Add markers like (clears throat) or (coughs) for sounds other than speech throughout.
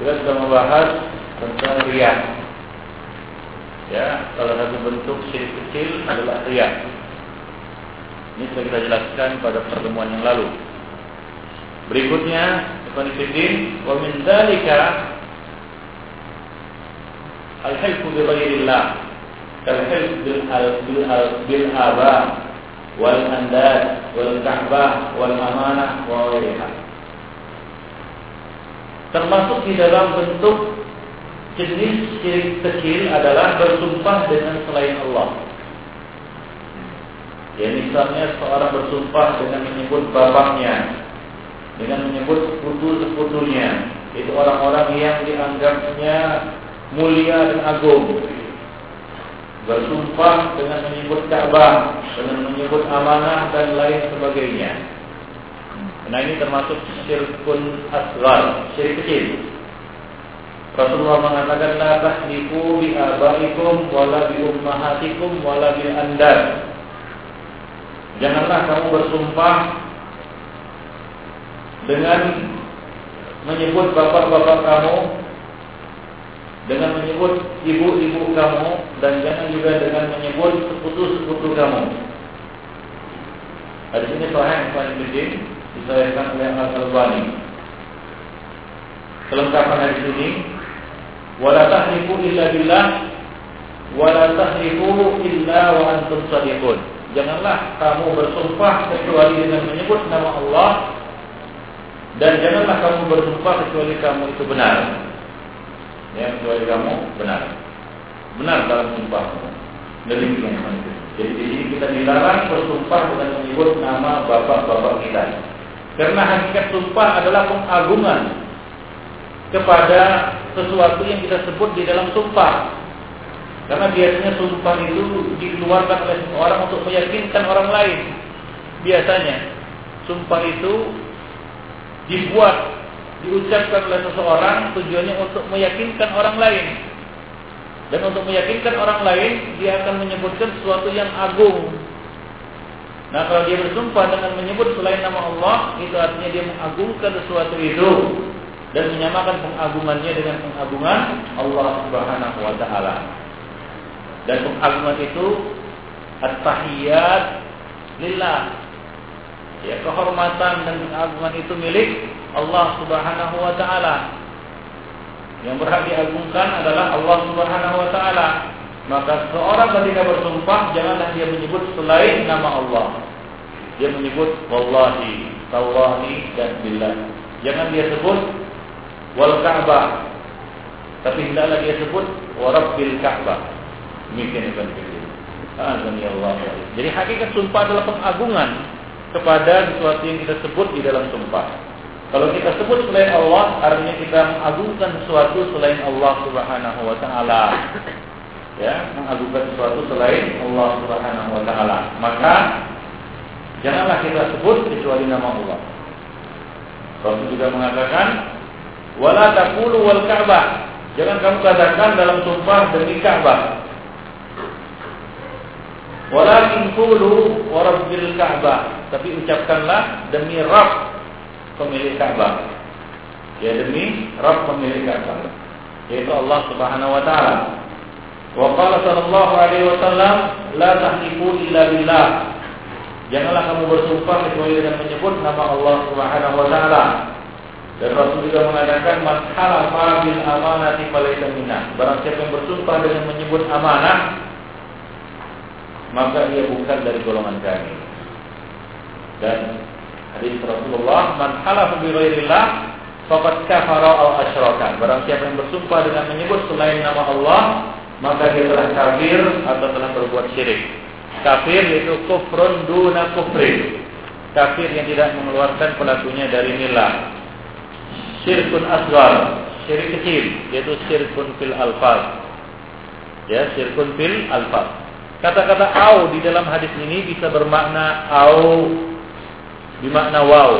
Kita sudah membahas tentang riak. Ya, salah satu bentuk syirik kecil adalah riak. Ini sudah kita jelaskan pada pertemuan yang lalu. Berikutnya, Ikhwanifidin, wa min dzalika al-hilfu bi ghairillah. Kal-hilf bil bil bil aba wal andad wal ka'bah wal amanah wa ghairiha. Termasuk di dalam bentuk jenis syirik kecil adalah bersumpah dengan selain Allah. Ya misalnya seorang bersumpah dengan menyebut bapaknya, dengan menyebut putu-putunya, itu orang-orang yang dianggapnya mulia dan agung. Bersumpah dengan menyebut Ka'bah, dengan menyebut amanah dan lain sebagainya. Nah ini termasuk syirkun asgar, syirik kecil. Rasulullah mengatakan la tahlifu bi abaikum wala bi ummahatikum wala bil andar. Janganlah kamu bersumpah dengan menyebut bapak-bapak kamu dengan menyebut ibu-ibu kamu dan jangan juga dengan menyebut seputu-seputu kamu. Hadis ini sahih Muslim disahihkan oleh Al Albani. Kelengkapan hadis ini wala tahlifu illa billah wala tahlifu illa wa antum shadiqun. Janganlah kamu bersumpah kecuali dengan menyebut nama Allah dan janganlah kamu bersumpah kecuali kamu itu benar. Ya, kecuali kamu benar. Benar dalam sumpahmu. Demikian Jadi di sini kita dilarang bersumpah dengan menyebut nama bapak-bapak kita. Karena hakikat sumpah adalah pengagungan kepada sesuatu yang kita sebut di dalam sumpah. Karena biasanya sumpah itu dikeluarkan oleh orang untuk meyakinkan orang lain. Biasanya sumpah itu dibuat, diucapkan oleh seseorang tujuannya untuk meyakinkan orang lain. Dan untuk meyakinkan orang lain, dia akan menyebutkan sesuatu yang agung. Nah, kalau dia bersumpah dengan menyebut selain nama Allah, itu artinya dia mengagungkan sesuatu itu dan menyamakan pengagungannya dengan pengagungan Allah Subhanahu wa taala. Dan pengagungan itu at-tahiyat lillah. Ya, kehormatan dan pengagungan itu milik Allah Subhanahu wa taala. Yang berhak diagungkan adalah Allah Subhanahu wa taala. Maka seorang ketika bersumpah janganlah dia menyebut selain nama Allah. Dia menyebut wallahi, tallahi dan billah. Jangan dia sebut wal Ka'bah. Tapi hendaklah dia sebut wa rabbil Ka'bah. Demikian. Azani Allah. Jadi hakikat sumpah adalah pengagungan kepada sesuatu yang kita sebut di dalam sumpah. Kalau kita sebut selain Allah, artinya kita mengagungkan sesuatu selain Allah Subhanahu wa taala. Ya, mengagungkan sesuatu selain Allah Subhanahu wa taala. Maka janganlah kita sebut kecuali nama Allah. Rasul juga mengatakan, "Wala taqulu wal Ka'bah." Jangan kamu katakan dalam sumpah demi Ka'bah. Walakin qulu wa rabbil Ka'bah. Tapi ucapkanlah demi Rabb pemilik Ka'bah. Ya demi Rabb pemilik Ka'bah, yaitu Allah Subhanahu wa taala. Wa qala sallallahu alaihi wasallam, la tahlifu illa billah. Janganlah kamu bersumpah kecuali dengan menyebut nama Allah Subhanahu wa taala. Dan Rasul juga mengatakan man halafa bil amanati falaysa minna. Barang siapa yang bersumpah dengan menyebut amanah, maka ia bukan dari golongan kami. Dan hadis Rasulullah man halafa bi ghairillah faqad kafara aw asyraka. Barang siapa yang bersumpah dengan menyebut selain nama Allah, maka dia telah kafir atau telah berbuat syirik. Kafir yaitu kufrun duna kufrin. Kafir yang tidak mengeluarkan pelakunya dari milah. Syirkun asgar, syirik kecil, yaitu syirkun fil alfaz. Ya, syirkun fil alfaz. Kata-kata au di dalam hadis ini bisa bermakna au bermakna waw,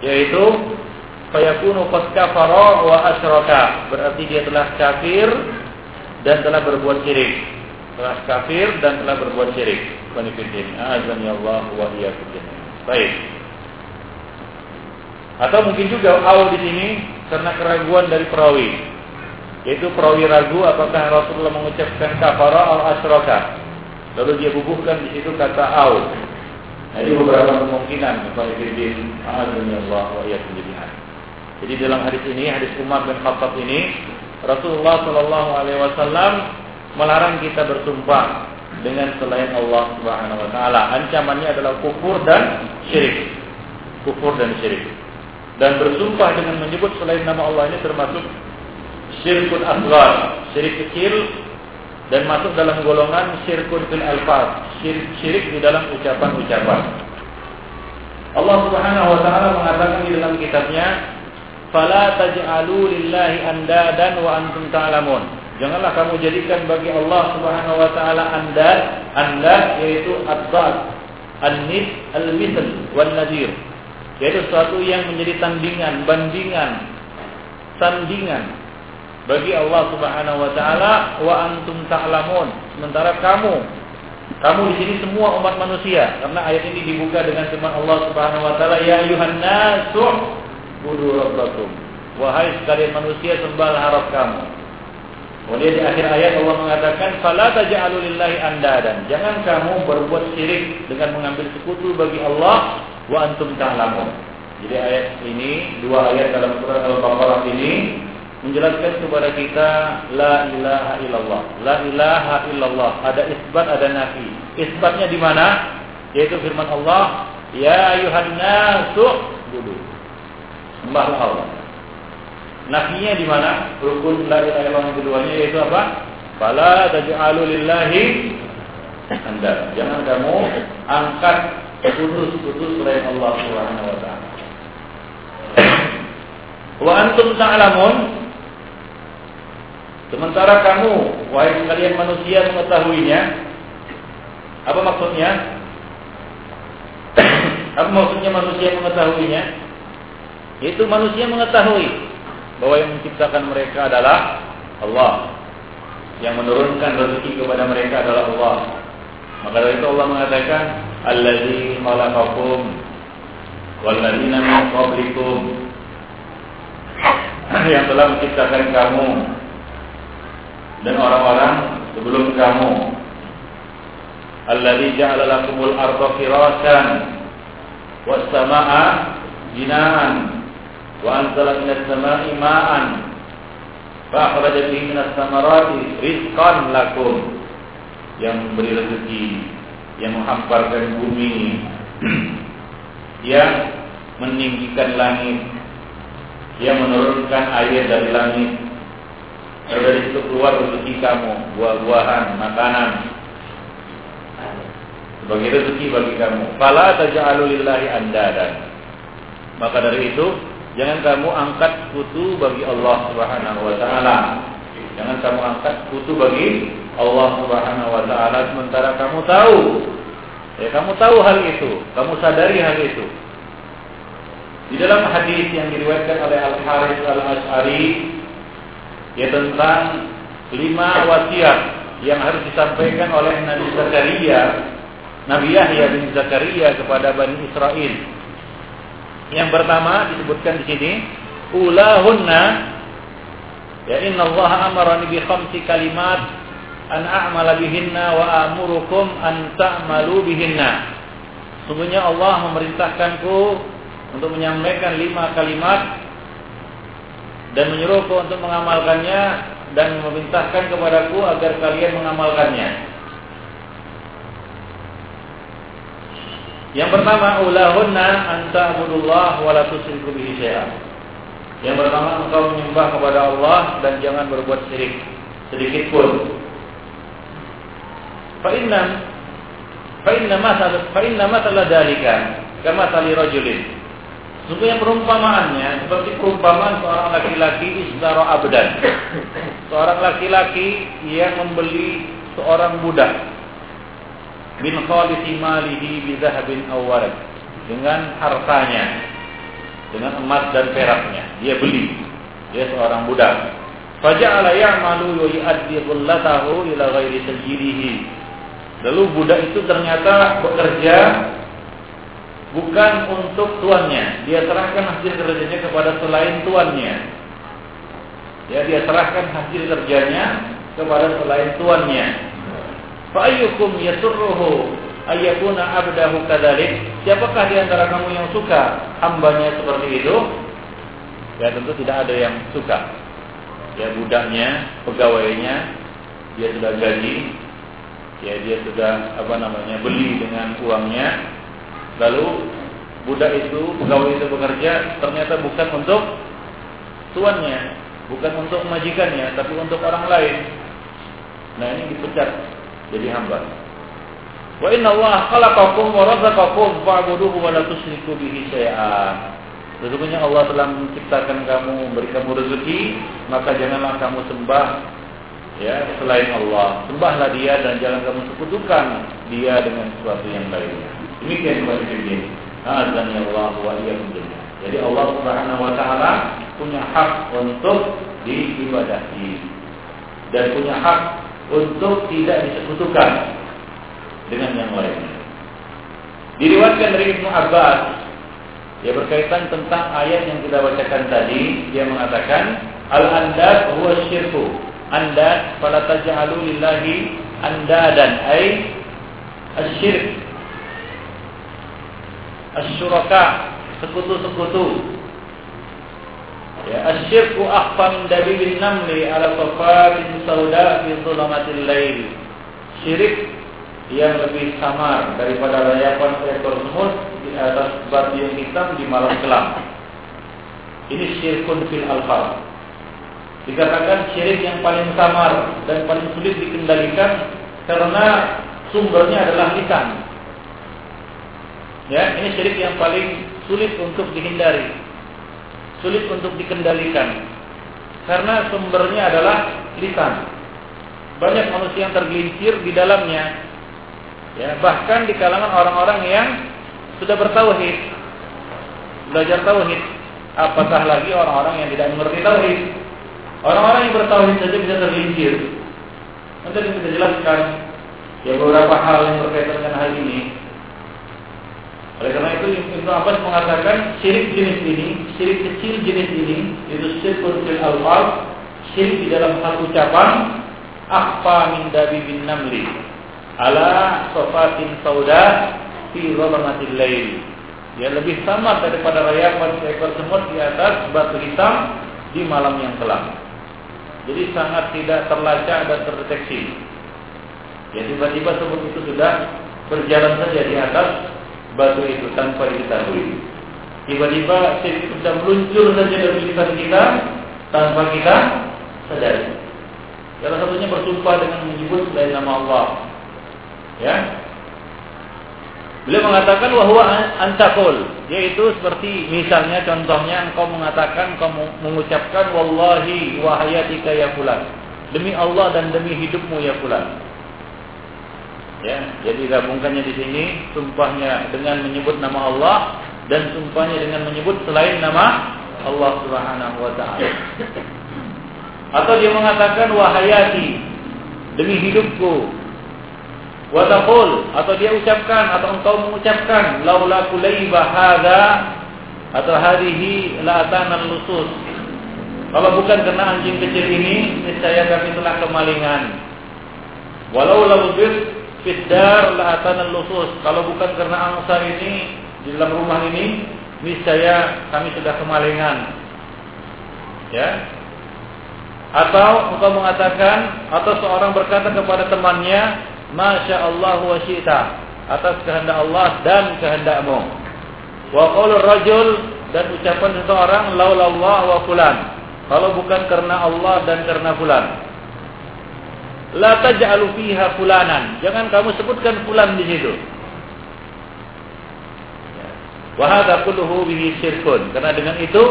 yaitu fayakunu qad kafara wa asyraka. Berarti dia telah kafir dan telah berbuat syirik. Telah kafir dan telah berbuat syirik. Qanifidin. Azani Allah wa. Baik. Atau mungkin juga au di sini karena keraguan dari perawi. Yaitu perawi ragu apakah Rasulullah mengucapkan kafara atau asroka. Lalu dia bubuhkan di situ kata au. Jadi beberapa kemungkinan Allah wa Jadi dalam hadis ini, hadis Umar bin Khattab ini, Rasulullah Shallallahu Alaihi Wasallam melarang kita bersumpah dengan selain Allah Subhanahu Wa Taala. Ancamannya adalah kufur dan syirik. Kufur dan syirik. Dan bersumpah dengan menyebut selain nama Allah ini termasuk syirkun asghar, syirik kecil dan masuk dalam golongan syirkun fil alfaz, syirik, syirik di dalam ucapan-ucapan. Allah Subhanahu wa taala mengatakan di dalam kitabnya, "Fala taj'alu lillahi andadan wa antum ta'lamun." Janganlah kamu jadikan bagi Allah Subhanahu wa taala andad, andad yaitu adzat, an-nid, al-mithl wan nadir. Yaitu sesuatu yang menjadi tandingan, bandingan, tandingan bagi Allah Subhanahu wa taala wa antum ta'lamun. Sementara kamu kamu di sini semua umat manusia karena ayat ini dibuka dengan firman Allah Subhanahu wa taala ya ayuhan nasu budu rabbakum. Wahai sekalian manusia sembahlah harap kamu. Kemudian di akhir ayat Allah mengatakan fala taj'alu lillahi andadan. Jangan kamu berbuat syirik dengan mengambil sekutu bagi Allah wa antum ta'lamun. Jadi ayat ini dua ayat dalam surat Al-Baqarah ini menjelaskan kepada kita la ilaha illallah. La ilaha illallah. Ada isbat, ada nafi. Isbatnya di mana? Yaitu firman Allah, ya ayuhan nasu budu. Sembahlah Allah. Nafinya di mana? Rukun la ilaha illallah keduanya yaitu apa? Fala taj'alu lillahi anda. Jangan kamu angkat putus-putus selain Allah Subhanahu wa taala. Wa antum ta'lamun Sementara kamu, wahai sekalian manusia mengetahuinya, apa maksudnya? (coughs) apa maksudnya manusia mengetahuinya? Itu manusia mengetahui bahwa yang menciptakan mereka adalah Allah. Yang menurunkan rezeki kepada mereka adalah Allah. Maka dari itu Allah mengatakan, "Allazi khalaqakum walladzina min qablikum." (clears throat) yang telah menciptakan kamu dan orang-orang sebelum kamu. Alladzi ja'ala lakumul arda firasan was samaa'a binaan minas samaa'i ma'an fa akhraja bihi minas samarati rizqan lakum yang memberi rezeki yang menghamparkan bumi yang meninggikan langit yang menurunkan air dari langit dari situ keluar rezeki kamu, buah-buahan, makanan. Sebagai rezeki bagi kamu. Fala taj'alu lillahi andadan. Maka dari itu, jangan kamu angkat kutu bagi Allah Subhanahu wa taala. Jangan kamu angkat kutu bagi Allah Subhanahu wa taala sementara kamu tahu. Ya, kamu tahu hal itu, kamu sadari hal itu. Di dalam hadis yang diriwayatkan oleh Al Harith Al Ashari ya tentang lima wasiat yang harus disampaikan oleh Nabi Zakaria, Nabi Yahya bin Zakaria kepada Bani Israel. Yang pertama disebutkan di sini, ulahunna ya inna Allah amarani bi khamsi kalimat an a'mala bihinna wa amurukum an ta'malu bihinna. Sungguhnya Allah memerintahkanku untuk menyampaikan lima kalimat dan menyuruhku untuk mengamalkannya dan memerintahkan kepadaku agar kalian mengamalkannya. Yang pertama, ulahunna anta abudullah wa la tusyriku bihi Yang pertama, engkau menyembah kepada Allah dan jangan berbuat syirik sedikit pun. Fa inna fa inna masal fa inna masal dalika kama tali rajulin Sesungguhnya perumpamaannya seperti perumpamaan seorang laki-laki isdaro abdan. Seorang laki-laki yang membeli seorang budak bin khalisi malihi bi dhahabin awwalan dengan hartanya dengan emas dan peraknya dia beli dia seorang budak faja'ala ya'malu yu'addi dhullatahu ila ghairi sayyidihi lalu budak itu ternyata bekerja bukan untuk tuannya. Dia serahkan hasil kerjanya kepada selain tuannya. Ya, dia serahkan hasil kerjanya kepada selain tuannya. Fa ayyukum yasurruhu ayyakuna abdahu kadzalik? Siapakah di antara kamu yang suka hambanya seperti itu? Ya tentu tidak ada yang suka. Ya budaknya, pegawainya, dia sudah gaji, ya dia sudah apa namanya beli dengan uangnya, lalu budak itu, pegawai itu bekerja ternyata bukan untuk tuannya, bukan untuk majikannya, tapi untuk orang lain. Nah ini dipecat jadi hamba. Wa inna Allah khalaqakum wa razaqakum fa'buduhu wa la tusyriku bihi syai'an. Sesungguhnya Allah telah menciptakan kamu, memberi kamu rezeki, maka janganlah kamu sembah ya selain Allah. Sembahlah Dia dan jangan kamu sekutukan Dia dengan sesuatu yang lainnya. Demikian kepada ini. Azan ya Allah wa iyyakum Jadi Allah Subhanahu wa taala punya hak untuk diibadahi dan punya hak untuk tidak disekutukan dengan yang lainnya. Diriwayatkan dari Ibnu Abbas ya berkaitan tentang ayat yang kita bacakan tadi, dia mengatakan al-andad huwa syirku. Andad fala taj'alu lillahi andadan ay asyirk. Asyuraka sekutu-sekutu. Ya, asyirku akhfa min dabibil namli ala safarin sauda fi dhulamatil lail. Syirik yang lebih samar daripada rayapan seekor semut di atas batu yang hitam di malam kelam. Ini syirkun fil alfar. Dikatakan syirik yang paling samar dan paling sulit dikendalikan karena sumbernya adalah lisan. Ya, ini syirik yang paling sulit untuk dihindari, sulit untuk dikendalikan karena sumbernya adalah lisan. Banyak manusia yang tergelincir di dalamnya Ya, bahkan di kalangan orang-orang yang sudah bertauhid, belajar tauhid, apatah lagi orang-orang yang tidak mengerti tauhid. Orang-orang yang bertauhid saja bisa terlincir. Nanti kita jelaskan ya beberapa hal yang berkaitan dengan hal ini. Oleh karena itu Ibnu Abbas mengatakan syirik jenis ini, syirik kecil jenis ini itu syirkun fil alfaz, syirik di dalam satu ucapan, akfa min dabi bin namli ala sofatin sauda fi dhulamatil lail. Ya lebih sama daripada rayapan seekor semut di atas batu hitam di malam yang kelam. Jadi sangat tidak terlacak dan terdeteksi. Ya tiba-tiba semut itu sudah berjalan saja di atas batu itu tanpa diketahui. Tiba-tiba itu sudah meluncur saja dari lisan kita tanpa kita sadari. Salah satunya bersumpah dengan menyebut selain nama Allah Ya. Beliau mengatakan bahwa antakul, yaitu seperti misalnya contohnya engkau mengatakan engkau mengucapkan wallahi wa hayatika ya fulan. Demi Allah dan demi hidupmu ya fulan. Ya, jadi gabungkannya di sini sumpahnya dengan menyebut nama Allah dan sumpahnya dengan menyebut selain nama Allah Subhanahu wa taala. Atau dia mengatakan wahayati demi hidupku Wadakul atau dia ucapkan atau engkau mengucapkan laula kulayba hadza atau hadihi la atana lusus. Kalau bukan karena anjing kecil ini, niscaya kami telah kemalingan. Walau lau bir fiddar la atana lusus. Kalau bukan karena angsa ini di dalam rumah ini, niscaya kami sudah kemalingan. Ya, atau engkau mengatakan atau seorang berkata kepada temannya Masya Allah wa syi'ta atas kehendak Allah dan kehendakmu. Wa qaulur rajul dan ucapan seseorang laulallah wa fulan. Kalau bukan karena Allah dan karena fulan. La taj'alu fiha fulanan. Jangan kamu sebutkan fulan di situ. Wa hadza kulluhu bihi syirkun. Karena dengan itu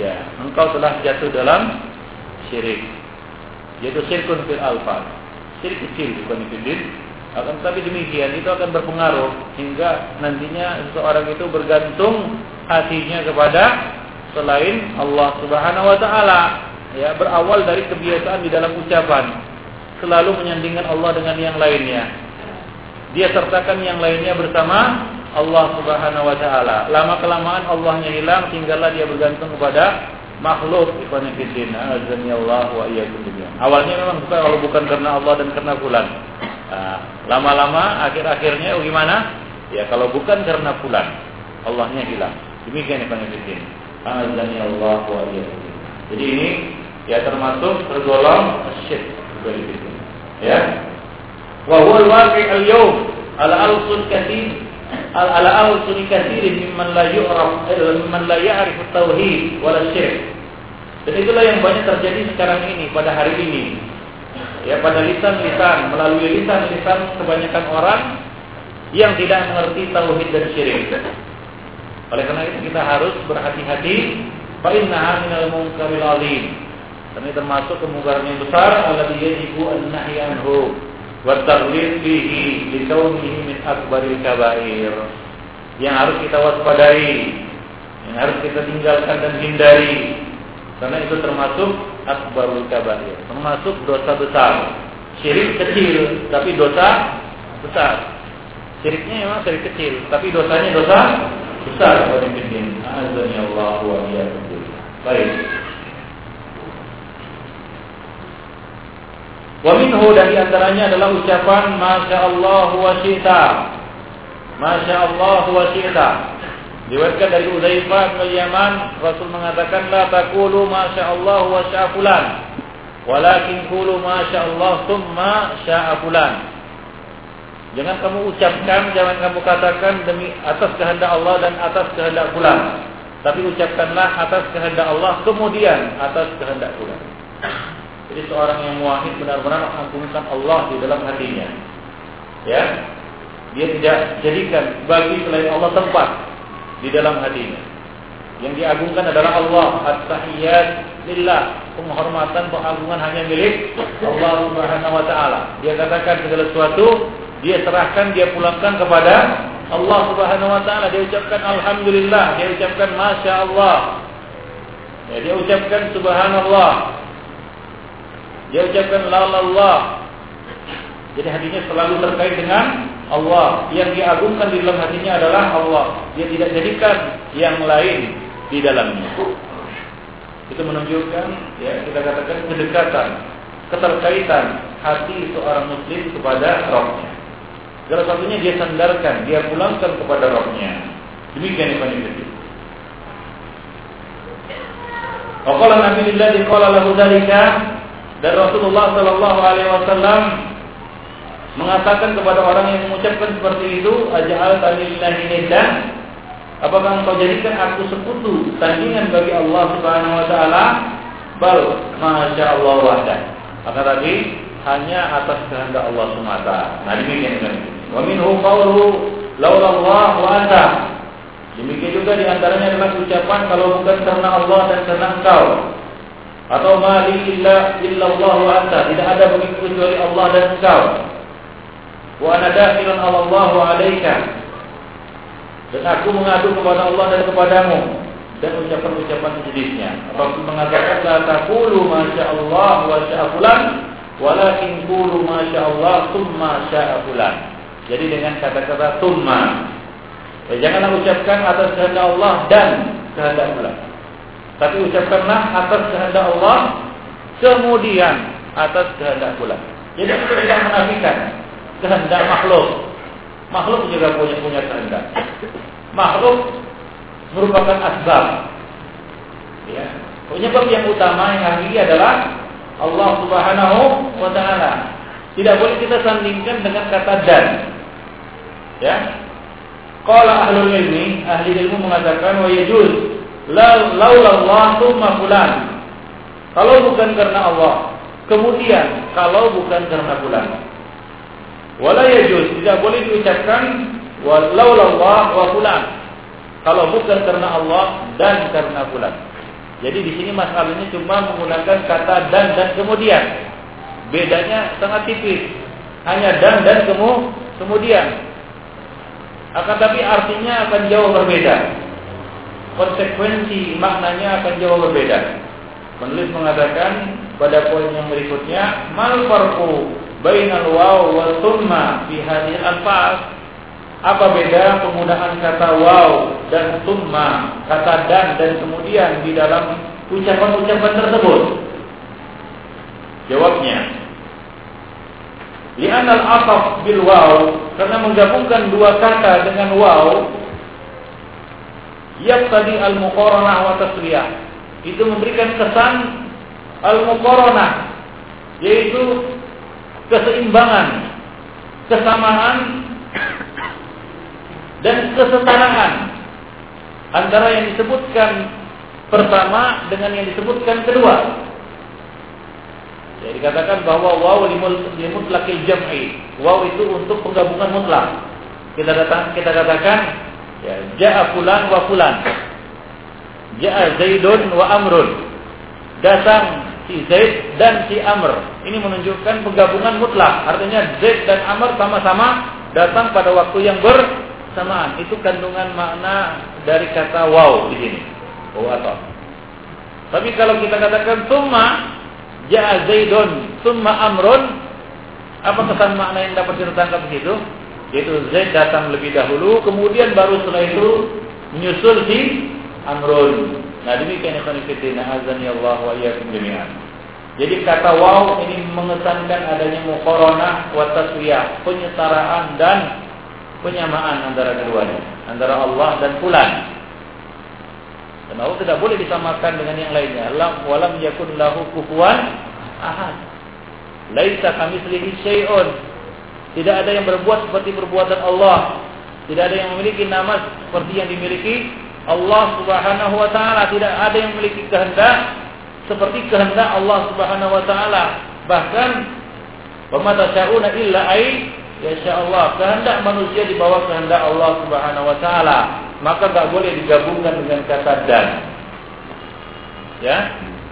ya, engkau telah jatuh dalam syirik. Yaitu syirkun fil alfaz syirik kecil bukan itu akan tapi demikian itu akan berpengaruh hingga nantinya seseorang itu bergantung hatinya kepada selain Allah Subhanahu wa taala ya berawal dari kebiasaan di dalam ucapan selalu menyandingkan Allah dengan yang lainnya dia sertakan yang lainnya bersama Allah Subhanahu wa taala. Lama kelamaan Allahnya hilang, tinggallah dia bergantung kepada makhluk ikhwan fillah. Allah wa iyyakum Awalnya memang bukan kalau bukan karena Allah dan karena fulan. Nah, lama-lama akhir-akhirnya oh gimana? Ya kalau bukan karena fulan, Allahnya hilang. Demikian ikhwan fillah. Allah wa iyyakum Jadi ini ya termasuk tergolong syirik ya. Wa huwa al-waqi' al-yawm. Ala al-sun kathir. Ala al-sun kathir mimman la yu'raf eh, mimman la ya'rif tauhid wala syirk. Dan itulah yang banyak terjadi sekarang ini pada hari ini. Ya pada lisan-lisan melalui lisan-lisan kebanyakan orang yang tidak mengerti tauhid dan syirik. Oleh karena itu kita harus berhati-hati. Fa innaha minal munkaril azim ini termasuk kemungkaran yang besar alladhi yajibu an-nahyi anhu wa taghlid bihi li min akbaril kabair. Yang harus kita waspadai, yang harus kita tinggalkan dan hindari. Karena itu termasuk akbarul kabair, termasuk dosa besar. Syirik kecil, tapi dosa besar. Syiriknya memang syirik kecil, tapi dosanya dosa besar. Baik. Wa minhu dan di antaranya adalah ucapan Masya Allah wa syi'ta. Masya Allah wa syi'ta. Diwakilkan dari Uzaifah bin Yaman, Rasul mengatakan la taqulu Masya Allah wa sya'fulan. Walakin qulu Masya Allah thumma sya'fulan. Jangan kamu ucapkan, jangan kamu katakan demi atas kehendak Allah dan atas kehendak fulan. Tapi ucapkanlah atas kehendak Allah kemudian atas kehendak fulan. Jadi seorang yang muahid benar-benar mengagungkan Allah di dalam hatinya. Ya. Dia tidak jadikan bagi selain Allah tempat di dalam hatinya. Yang diagungkan adalah Allah. At-tahiyyat lillah. Penghormatan, pengagungan hanya milik Allah Subhanahu wa taala. Dia katakan segala sesuatu, dia serahkan, dia pulangkan kepada Allah Subhanahu wa taala. Dia ucapkan alhamdulillah, dia ucapkan masya Allah. Ya, dia ucapkan subhanallah, dia ucapkan la Allah. Jadi hatinya selalu terkait dengan Allah. Yang diagungkan di dalam hatinya adalah Allah. Dia tidak jadikan yang lain di dalamnya. Itu menunjukkan ya kita katakan kedekatan, keterkaitan hati seorang muslim kepada rohnya. Salah satunya dia sandarkan, dia pulangkan kepada rohnya. Demikian yang paling Wa Nabi Alladhi qala lahu dzalika dan Rasulullah Shallallahu Alaihi Wasallam mengatakan kepada orang yang mengucapkan seperti itu, ajal tanillahi niddan, apakah engkau jadikan aku sekutu tandingan bagi Allah Subhanahu Wa Taala? Bal, masya Allah wahdah. Maka tadi hanya atas kehendak Allah semata. Nah demikian kan. Wa minhu qawluhu laula Allah wa anta. Demikian juga di antaranya adalah ucapan kalau bukan karena Allah dan karena engkau atau mali illa illallah wa anta. Tidak ada begitu kecuali Allah dan engkau. Wa ana dakhilun Allah wa dan aku mengadu kepada Allah dan kepadamu. Dan ucapan-ucapan sejenisnya. Rasul mengatakan la taqulu masya Allah wa syaa fulan walakin qulu masya Allah thumma syaa fulan. Jadi dengan kata-kata thumma. Ya, janganlah ucapkan atas kehendak Allah dan kehendak fulan tapi ucapkanlah atas kehendak Allah, kemudian atas kehendak pula. Jadi kita tidak menafikan kehendak makhluk. Makhluk juga punya punya kehendak. Makhluk merupakan asbab. Ya. Penyebab yang utama yang hakiki adalah Allah Subhanahu wa taala. Tidak boleh kita sandingkan dengan kata dan. Ya. Qala ahlul ilmi, ahli ilmu mengatakan wa yajuz laulallah summa fulan. Kalau bukan karena Allah, kemudian kalau bukan karena fulan. Wala yajuz, tidak boleh diucapkan laulallah wa fulan. Kalau bukan karena Allah dan karena fulan. Jadi di sini masalahnya cuma menggunakan kata dan dan kemudian. Bedanya sangat tipis. Hanya dan dan kemu, kemudian. Akan tapi artinya akan jauh berbeda konsekuensi maknanya akan jauh berbeda. Penulis mengatakan pada poin yang berikutnya, mal farqu bainal waw wa summa fi hadhihi al-alfaz? Apa beda penggunaan kata waw dan summa, kata dan dan kemudian di dalam ucapan-ucapan tersebut? Jawabnya, Lian al-ataf bil waw karena menggabungkan dua kata dengan waw tadi al-muqaranah wa tasliyah itu memberikan kesan al-muqaranah yaitu keseimbangan, kesamaan dan kesetaraan antara yang disebutkan pertama dengan yang disebutkan kedua. Jadi dikatakan bahwa waw limutlaqil jam'i. Waw itu untuk penggabungan mutlak. Kita datang kita katakan ya ja'a fulan wa fulan. Ja'a Zaidun wa Amrun. Datang si Zaid dan si Amr. Ini menunjukkan penggabungan mutlak. Artinya Zaid dan Amr sama-sama datang pada waktu yang bersamaan. Itu kandungan makna dari kata waw di sini. Waw atau. Tapi kalau kita katakan summa Ja'a Zaidun summa Amrun. Apa kesan makna yang dapat kita tangkap di? Yaitu Zaid datang lebih dahulu, kemudian baru setelah itu menyusul si Amrun. Nah demikian ikhwan fillah azan ya Allah wa iyyakum jami'an. Jadi kata wow ini mengesankan adanya muqaranah wa taswiyah, penyetaraan dan penyamaan antara keduanya, antara Allah dan fulan. Dan Allah tidak boleh disamakan dengan yang lainnya. Lam walam yakun lahu kufuwan ahad. Laisa kamitslihi syai'un. Tidak ada yang berbuat seperti perbuatan Allah. Tidak ada yang memiliki nama seperti yang dimiliki Allah Subhanahu wa taala. Tidak ada yang memiliki kehendak seperti kehendak Allah Subhanahu wa taala. Bahkan wa tasyauna illa ai ya Allah. Kehendak manusia di bawah kehendak Allah Subhanahu wa taala maka nggak boleh digabungkan dengan kata dan. Ya,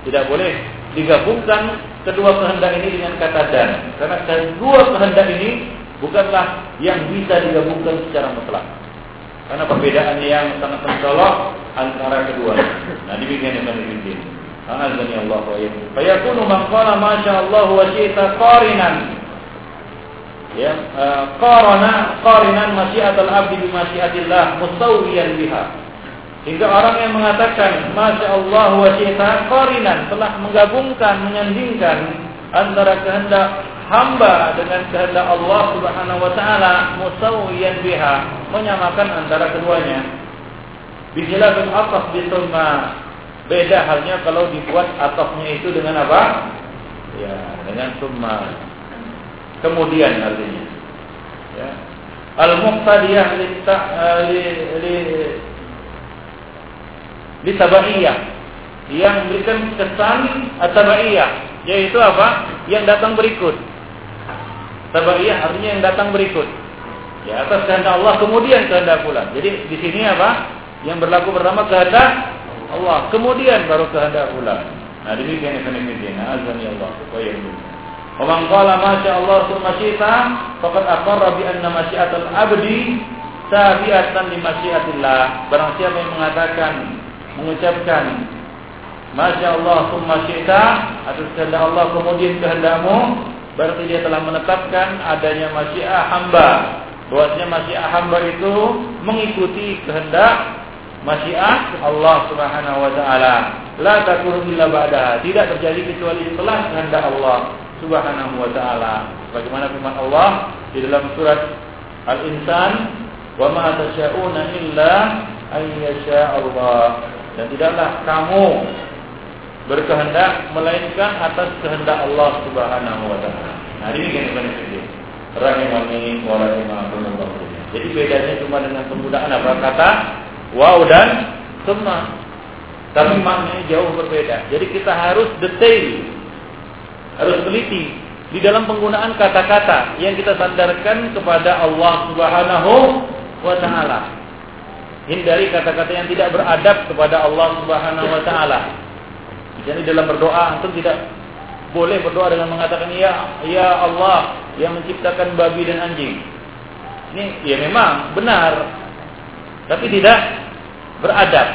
tidak boleh digabungkan kedua kehendak ini dengan kata dan, karena kedua kehendak ini bukanlah yang bisa digabungkan secara mutlak. Karena perbedaannya yang sangat mencolok antara kedua. Nah, demikian yang kami bikin. Azani Allah wa iyyakum. Fayakunu man qala Allah wa syi'ta qarinan ya uh, qarana qarinan masyiatul abdi bi masyiatillah musawiyan biha hingga orang yang mengatakan masya Allah wa qarinan telah menggabungkan menyandingkan antara kehendak hamba dengan kehendak Allah Subhanahu wa taala musawiyan biha menyamakan antara keduanya bijilafil ataf bitumma beda halnya kalau dibuat atafnya itu dengan apa ya dengan summa kemudian artinya. Ya. Al-muqtadiyah li li li, li tabaiyah yang memberikan kesan tabaiyah yaitu apa? Yang datang berikut. Tabaiyah artinya yang datang berikut. Ya, atas kehendak Allah kemudian kehendak pula. Jadi di sini apa? Yang berlaku pertama kehendak Allah, kemudian baru kehendak pula. Nah, demikian yang kami Azan ya Allah Wa man qala ma sya Allah summa syi'ta faqad aqarra bi anna masyiatul abdi tabi'atan li masyiatillah. Barang siapa yang mengatakan mengucapkan Masya Allah summa syi'ta. Atas kehendak Allah kemudian kehendakmu berarti dia telah menetapkan adanya masyiah hamba. Bahwasanya masyiah hamba itu mengikuti kehendak masyiah Allah Subhanahu wa taala. La takunu illa ba'da tidak terjadi kecuali setelah kehendak Allah Subhanahu wa taala. Bagaimana firman Allah di dalam surat Al-Insan, "Wa ma tasyauna illa an Allah." Dan tidaklah kamu berkehendak melainkan atas kehendak Allah Subhanahu wa taala. Nah, ini yang kita Rahimani wa rahimakumullah. Jadi bedanya cuma dengan penggunaan apa kata wow dan summa. Tapi maknanya jauh berbeda. Jadi kita harus detail harus teliti di dalam penggunaan kata-kata yang kita sandarkan kepada Allah Subhanahu wa taala. Hindari kata-kata yang tidak beradab kepada Allah Subhanahu wa taala. Jadi dalam berdoa antum tidak boleh berdoa dengan mengatakan ya ya Allah yang menciptakan babi dan anjing. Ini ya memang benar. Tapi tidak beradab.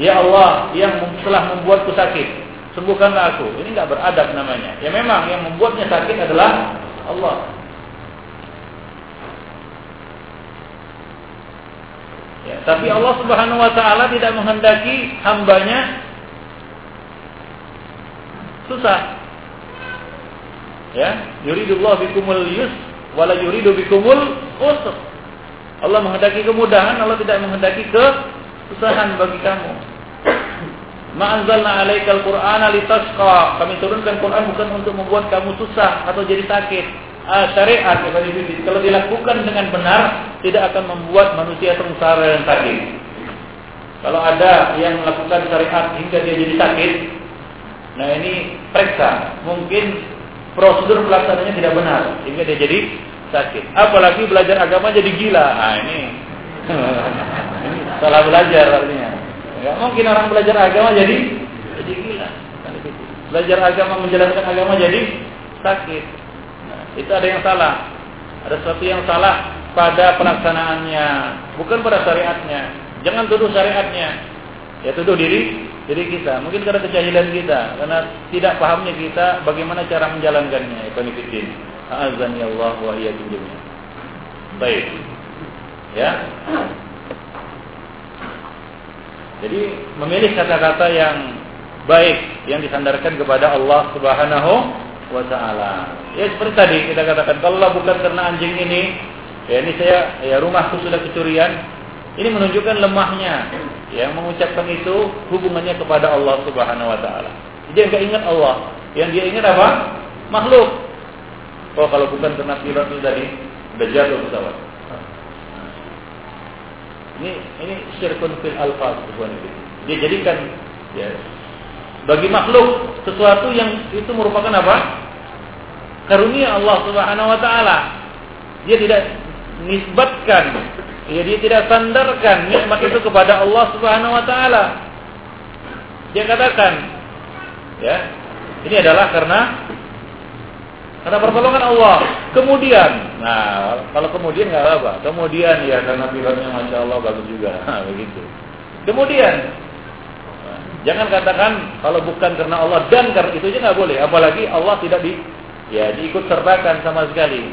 Ya Allah yang telah membuatku sakit sembuhkanlah aku. Ini nggak beradab namanya. Ya memang yang membuatnya sakit adalah Allah. Tapi Allah Subhanahu wa taala tidak menghendaki hambanya susah. Ya, yuridullah bikumul yus wala yuridu bikumul usr. Allah menghendaki kemudahan, Allah tidak menghendaki kesusahan bagi kamu. Ma'anzalna alaikal qur'ana litasqa. Kami turunkan Quran bukan untuk membuat kamu susah atau jadi sakit. Ah, syariat kalau dilakukan dengan benar tidak akan membuat manusia sengsara dan sakit. Kalau ada yang melakukan syariat hingga dia jadi sakit, nah ini periksa. Mungkin prosedur pelaksananya tidak benar hingga dia jadi sakit. Apalagi belajar agama jadi gila. Ah ini, (laughs) ini salah belajar artinya. Enggak mungkin orang belajar agama jadi jadi gila. Belajar agama menjalankan agama jadi sakit. Itu ada yang salah. Ada sesuatu yang salah pada pelaksanaannya, bukan pada syariatnya. Jangan tuduh syariatnya. Ya tuduh diri diri kita. Mungkin karena kejahilan kita, karena tidak pahamnya kita bagaimana cara menjalankannya. Ibnu Fiddin. Azan ya Allah wa Baik. Ya. Jadi memilih kata-kata yang baik yang disandarkan kepada Allah Subhanahu wa taala. Ya seperti tadi kita katakan kalau bukan karena anjing ini, ya ini saya ya rumahku sudah kecurian. Ini menunjukkan lemahnya yang mengucapkan itu hubungannya kepada Allah Subhanahu wa taala. Dia enggak ingat Allah. Yang dia ingat apa? Makhluk. Oh kalau bukan karena pilot itu tadi udah jatuh pesawat. Ini ini syirkun fil alfaz bukan itu. Dia jadikan ya bagi makhluk sesuatu yang itu merupakan apa? Karunia Allah Subhanahu wa taala. Dia tidak nisbatkan, ya dia tidak sandarkan nikmat itu kepada Allah Subhanahu wa taala. Dia katakan ya, ini adalah karena karena pertolongan Allah. Kemudian, nah kalau kemudian nggak apa, kemudian ya karena pilotnya masya Allah bagus juga, (laughs) nah, begitu. Kemudian, jangan katakan kalau bukan karena Allah dan karena itu aja nggak boleh. Apalagi Allah tidak di, ya diikut sertakan sama sekali.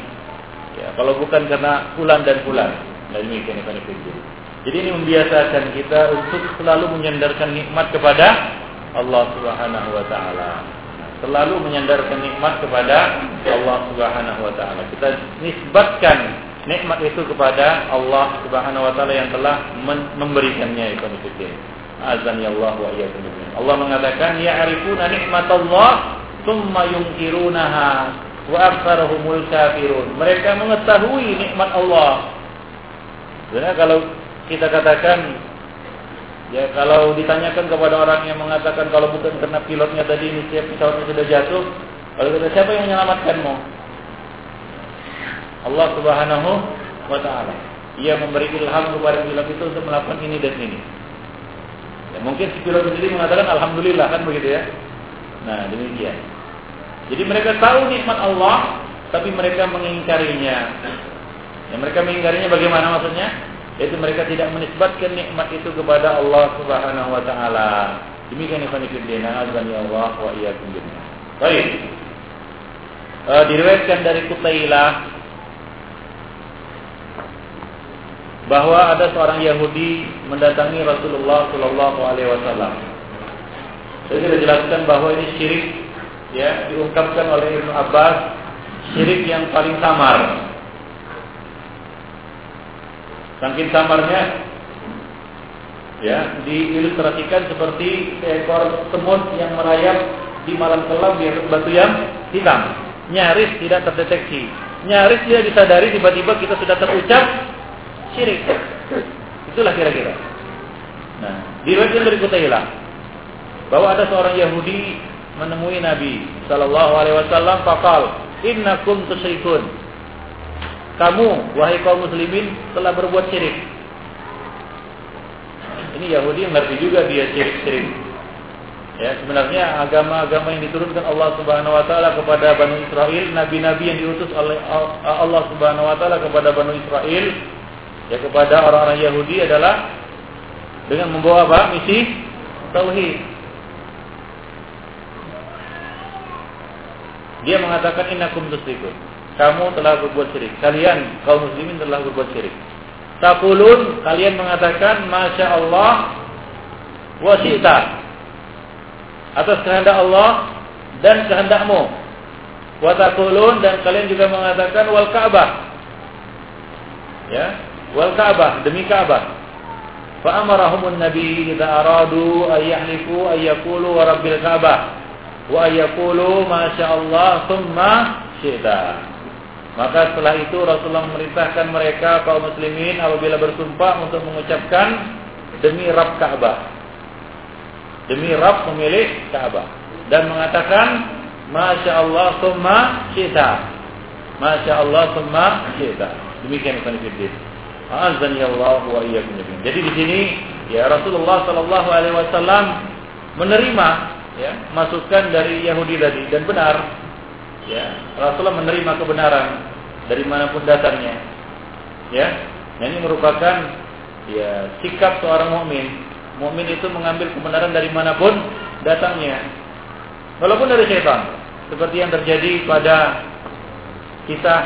Ya, kalau bukan karena pulan dan pulan. Nah demikian itu. Jadi ini membiasakan kita untuk selalu menyandarkan nikmat kepada Allah Subhanahu wa taala selalu menyandarkan nikmat kepada Allah Subhanahu wa taala. Kita nisbatkan nikmat itu kepada Allah Subhanahu wa taala yang telah memberikannya itu. Azan ya Allah wa Allah mengatakan ya'rifuna nikmatallah tsumma yunkirunaha wa aktsaruhumul kafirun. Mereka mengetahui nikmat Allah. Sebenarnya kalau kita katakan Ya kalau ditanyakan kepada orang yang mengatakan kalau bukan karena pilotnya tadi ini siap pesawatnya sudah jatuh, kalau kita siapa yang menyelamatkanmu? Allah Subhanahu wa taala. Ia memberi ilham kepada pilot itu untuk melakukan ini dan ini. Ya, mungkin si pilot sendiri mengatakan alhamdulillah kan begitu ya. Nah, demikian. Jadi mereka tahu nikmat Allah, tapi mereka mengingkarinya. Ya, mereka mengingkarinya bagaimana maksudnya? yaitu mereka tidak menisbatkan nikmat itu kepada Allah Subhanahu wa taala. Demikian ikhwan fillah, azan ya Allah wa iyyakum. Baik. E, diriwayatkan dari Kutailah bahwa ada seorang Yahudi mendatangi Rasulullah Shallallahu alaihi wasallam. Saya sudah jelaskan bahwa ini syirik ya diungkapkan oleh Ibnu Abbas syirik yang paling samar. Saking samarnya ya diilustrasikan seperti seekor semut yang merayap di malam kelam di batu yang hitam. Nyaris tidak terdeteksi. Nyaris tidak disadari tiba-tiba kita sudah terucap syirik itulah kira-kira nah diriwayatkan dari Kutailah bahwa ada seorang Yahudi menemui Nabi Shallallahu Alaihi Wasallam fakal innakum tusyrikun kamu wahai kaum muslimin telah berbuat syirik. Ini Yahudi mengerti juga dia syirik-syirik. Ya, sebenarnya agama-agama yang diturunkan Allah Subhanahu wa taala kepada Bani Israel, nabi-nabi yang diutus oleh Allah Subhanahu wa taala kepada Bani Israel, ya kepada orang-orang Yahudi adalah dengan membawa apa? Misi tauhid. Dia mengatakan innakum tusyrikun kamu telah berbuat syirik. Kalian kaum muslimin telah berbuat syirik. Takulun kalian mengatakan Masya Allah wasita atas kehendak Allah dan kehendakmu. Watakulun dan kalian juga mengatakan wal Ka'bah. Ya, wal Ka'bah demi Ka'bah. Fa amarahumun nabi idza aradu ay yahlifu ay yaqulu wa rabbil Ka'bah wa ay yaqulu ma Allah thumma syi'ta. Maka setelah itu Rasulullah memerintahkan mereka kaum muslimin apabila bersumpah untuk mengucapkan demi Rabb Ka'bah. Demi Rabb pemilik Ka'bah dan mengatakan Masya Allah summa syita. Masya Allah summa syita. Demikian Ibn Fiddin. Jadi di sini ya Rasulullah sallallahu alaihi wasallam menerima ya masukan dari Yahudi tadi. Dan benar ya Rasulullah menerima kebenaran dari mana pun datangnya. Ya ini merupakan ya sikap seorang mukmin. Mukmin itu mengambil kebenaran dari mana pun datangnya. Walaupun dari setan seperti yang terjadi pada kita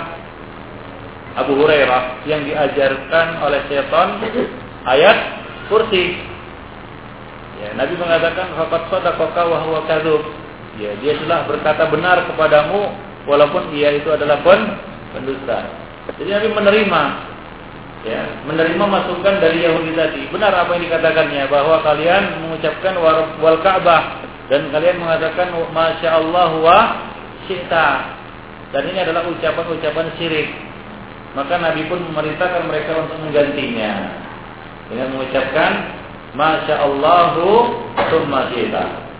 Abu Hurairah yang diajarkan oleh setan ayat kursi ya, Nabi mengatakan faqad sadaqaka wa huwa kadzub Ya, dia telah berkata benar kepadamu walaupun ia itu adalah pen pendusta. Jadi Nabi menerima ya, menerima masukan dari Yahudi tadi. Benar apa yang dikatakannya bahwa kalian mengucapkan wal Ka'bah dan kalian mengatakan masya Allah wa syi'ta. Dan ini adalah ucapan-ucapan syirik. Maka Nabi pun memerintahkan mereka untuk menggantinya dengan mengucapkan masya Allahu summa syi'ta.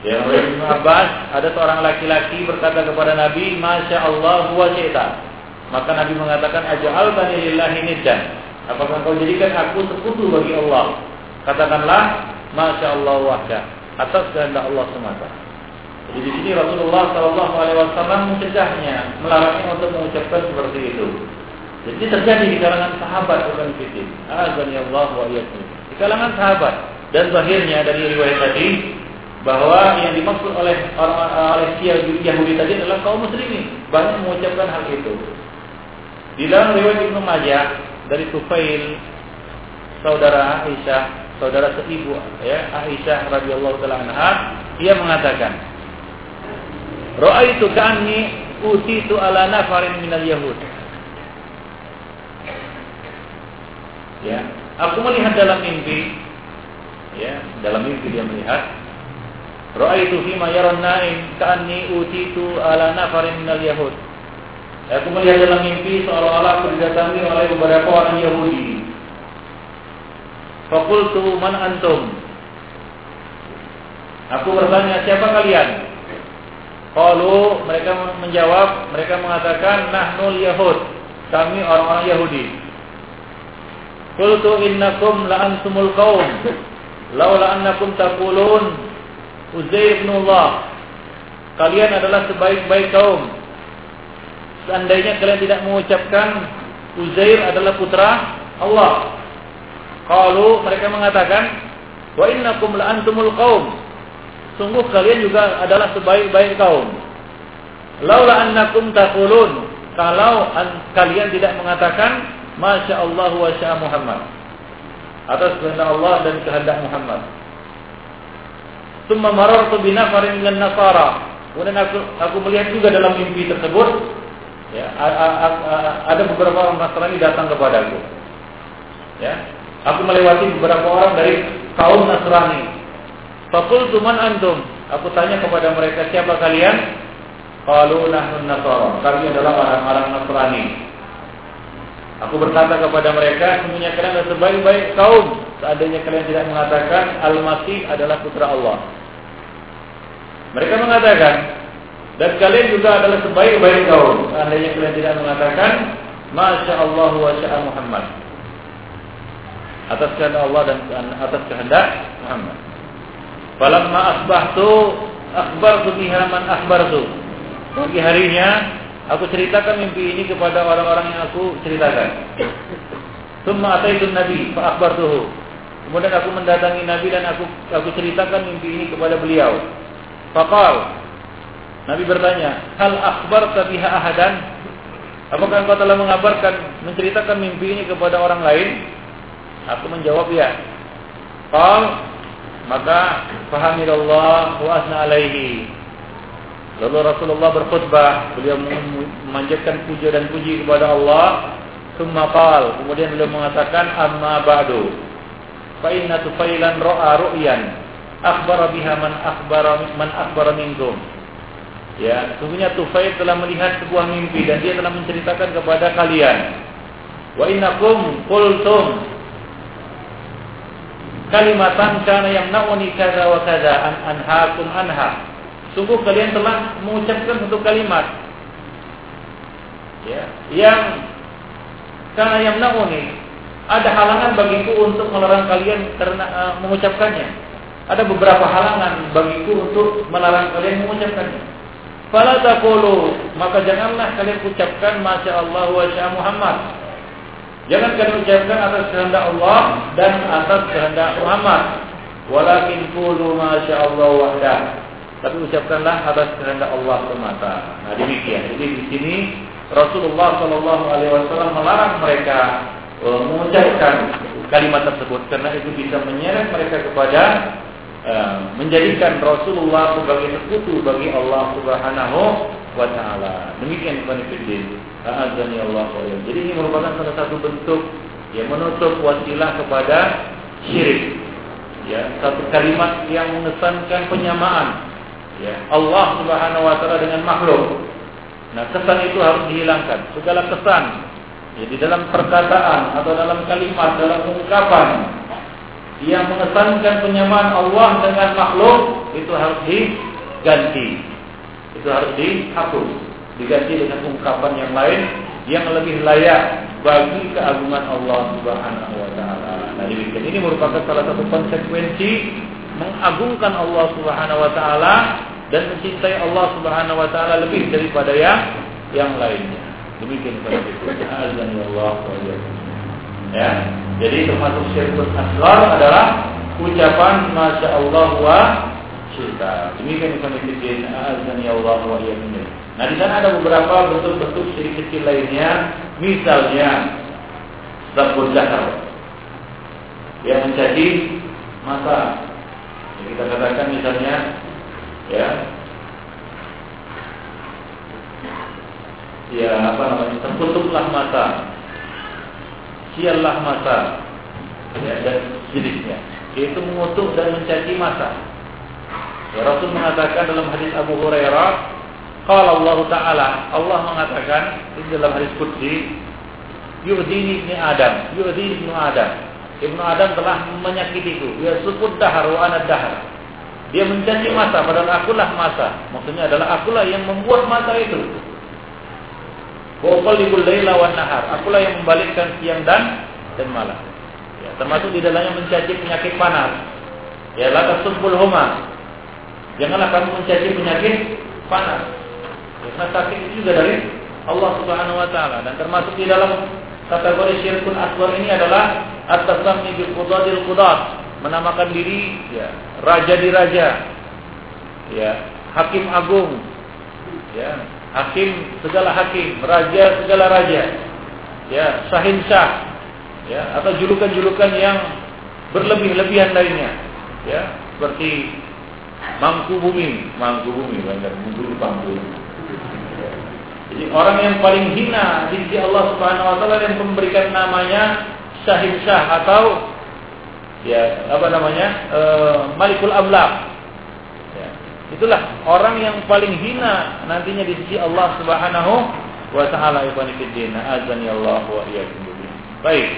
Ya, Ibn Abbas ada seorang laki-laki berkata kepada Nabi, "Masya Allah wa syaita." Maka Nabi mengatakan, "Aj'al tani lillahi niddan." Apakah kau jadikan aku sekutu bagi Allah? Katakanlah, "Masya Allah wahda." Atas kehendak Allah semata. Jadi di sini Rasulullah Shallallahu Alaihi Wasallam mencegahnya, melarangnya untuk mengucapkan seperti itu. Jadi terjadi di kalangan sahabat bukan fitin. Azan Allah wa Di kalangan sahabat dan zahirnya dari riwayat tadi bahwa yang dimaksud oleh orang oleh Yahudi tadi adalah kaum muslimin banyak mengucapkan hal itu. Di dalam riwayat Ibnu Majah dari Tufail saudara Aisyah, saudara seibu ya Aisyah radhiyallahu taala anha, ia mengatakan, "Ra'aitu ka'anni utitu ala nafarin minal yahud." Ya, aku melihat dalam mimpi ya, dalam mimpi dia melihat Ra'aitu fima yaran naim ka'anni utitu ala nafarin minal yahud. Aku melihat dalam mimpi seolah-olah aku didatangi oleh beberapa orang Yahudi. Fakultu man antum? Aku bertanya, siapa kalian? Kalau mereka menjawab, mereka mengatakan nahnul yahud. Kami orang-orang Yahudi. Qultu innakum la antumul qaum. (laughs) Laula annakum taqulun Uzair bin Allah Kalian adalah sebaik-baik kaum Seandainya kalian tidak mengucapkan Uzair adalah putra Allah Kalau mereka mengatakan Wa innakum la antumul kaum Sungguh kalian juga adalah sebaik-baik kaum Laula annakum taqulun Kalau kalian tidak mengatakan Masya Allah wa sya Muhammad Atas kehendak Allah dan kehendak Muhammad Summa marartu bi nafarin minan nasara. Kemudian aku aku melihat juga dalam mimpi tersebut ya ada beberapa orang Nasrani datang kepadaku. Ya. Aku melewati beberapa orang dari kaum Nasrani. Fakul tuman antum. Aku tanya kepada mereka siapa kalian? Qalu nahnu nasara. Kami adalah orang-orang Nasrani. Aku berkata kepada mereka, semuanya kalian adalah sebaik-baik kaum. Seandainya kalian tidak mengatakan Al-Masih adalah putra Allah. Mereka mengatakan dan kalian juga adalah sebaik-baik kaum. Seandainya kalian tidak mengatakan Masya Allah wa sya'a Muhammad atas kehendak Allah dan atas kehendak Muhammad. Falamma asbahtu akhbartu biha man akhbartu. Pagi harinya aku ceritakan mimpi ini kepada orang-orang yang aku ceritakan. Summa ataitu Nabi fa akhbartuhu. Kemudian aku mendatangi Nabi dan aku aku ceritakan mimpi ini kepada beliau. Fakal Nabi bertanya, "Hal akhbar biha ahadan?" Apakah engkau telah mengabarkan, menceritakan mimpi ini kepada orang lain? Aku menjawab ya. Qal maka fahamillah wa asna alaihi. Lalu Rasulullah berkhutbah, beliau memanjatkan puja dan puji kepada Allah. Summa kemudian beliau mengatakan amma ba'du. Fa inna tufailan ra'a ru'yan akhbara biha man akhbara man akhbara minkum. Ya, sesungguhnya Tufail telah melihat sebuah mimpi dan dia telah menceritakan kepada kalian. Wa innakum qultum kalimatan kana yamna'uni kadza wa kadza an anhaakum anha. Sungguh kalian telah mengucapkan satu kalimat ya, yang karena yamna'uni ada halangan bagiku untuk melarang kalian karena uh, mengucapkannya. Ada beberapa halangan bagiku untuk melarang kalian mengucapkannya. Fala maka janganlah kalian ucapkan masya Allah wa sya Muhammad. Jangan kalian ucapkan atas kehendak Allah dan atas kehendak Muhammad. Walakin qulu masya Allah wahda. Tapi ucapkanlah atas kehendak Allah semata. Nah demikian. Jadi di sini Rasulullah Shallallahu Alaihi Wasallam melarang mereka uh, mengucapkan kalimat tersebut karena itu bisa menyeret mereka kepada Eh, menjadikan Rasulullah sebagai sekutu bagi Allah Subhanahu wa taala. Demikian Ibnu Fiddin. Azani Allah Jadi ini merupakan salah satu bentuk yang menutup wasilah kepada syirik. Ya, satu kalimat yang mengesankan penyamaan ya, Allah Subhanahu wa taala dengan makhluk. Nah, kesan itu harus dihilangkan. Segala kesan ya, dalam perkataan atau dalam kalimat, dalam ungkapan yang mengesankan penyamaan Allah dengan makhluk itu harus diganti. Itu harus dihapus, diganti dengan ungkapan yang lain yang lebih layak bagi keagungan Allah Subhanahu wa taala. Nah, demikian ini merupakan salah satu konsekuensi mengagungkan Allah Subhanahu wa taala dan mencintai Allah Subhanahu wa taala lebih daripada yang yang lainnya. Demikian. Azan Allah Ya. Jadi termasuk syirkul asghar adalah ucapan masya Allah wa syirka. Demikian Fiddin azani Allah wa iyyakum. Nah, di sana ada beberapa bentuk-bentuk syirik kecil lainnya, misalnya sabun dahar yang menjadi mata. Ya, kita katakan misalnya ya. Ya apa namanya? Tertutuplah mata. Siallah masa ya, dan jenisnya. Yaitu mengutuk dan mencaci masa ya, Rasul mengatakan dalam hadis Abu Hurairah kalau Allah Ta'ala Allah mengatakan di dalam hadis Qudsi Yuhdini ibni Adam Yuhdini ibnu Adam Ibnu Adam telah menyakitiku Ya sukut dahar wa anad dahar Dia mencaci masa padahal akulah masa Maksudnya adalah akulah yang membuat masa itu Wa uqallibul laila wan nahar. Akulah yang membalikkan siang dan dan malam. Ya, termasuk di dalamnya mencaci penyakit panas. Ya, la tasubul huma. Janganlah kamu mencaci penyakit panas. Karena sakit itu juga dari Allah Subhanahu wa taala dan termasuk di dalam kategori syirkun asghar ini adalah at-tasammi bil qudadil menamakan diri ya raja di raja. Ya, hakim agung. Ya, hakim segala hakim, raja segala raja, ya sahin sah, ya atau julukan-julukan yang berlebih-lebihan lainnya, ya seperti mangku bumi, mangku bumi, banyak mangku bangku. Jadi orang yang paling hina di sisi Allah Subhanahu Wa Taala yang memberikan namanya Syahid Syah atau ya apa namanya e, Malikul Amlak Itulah orang yang paling hina nantinya di sisi Allah Subhanahu wa taala ibn fiddin. Azani Allah wa Baik.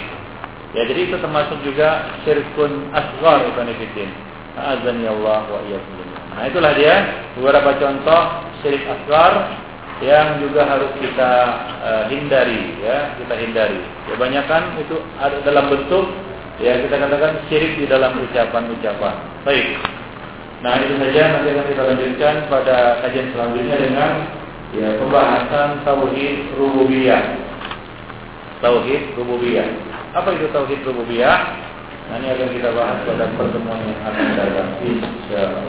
Ya jadi itu termasuk juga syirkun asghar ibn fiddin. Azani Allah wa iyyakum Nah, itulah dia beberapa contoh syirik asghar yang juga harus kita uh, hindari ya, kita hindari. Kebanyakan itu ada dalam bentuk ya kita katakan syirik di dalam ucapan-ucapan. Baik. Nah itu saja nanti akan kita lanjutkan pada kajian selanjutnya dengan ya pembahasan tauhid rububiyah. Tauhid rububiyah. Apa itu tauhid rububiyah? Nah, ini akan kita bahas pada pertemuan yang akan datang. Insyaallah.